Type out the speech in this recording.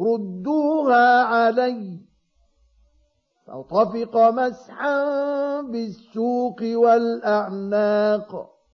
ردوها علي. فطفق مسحا بالسوق والأعناق.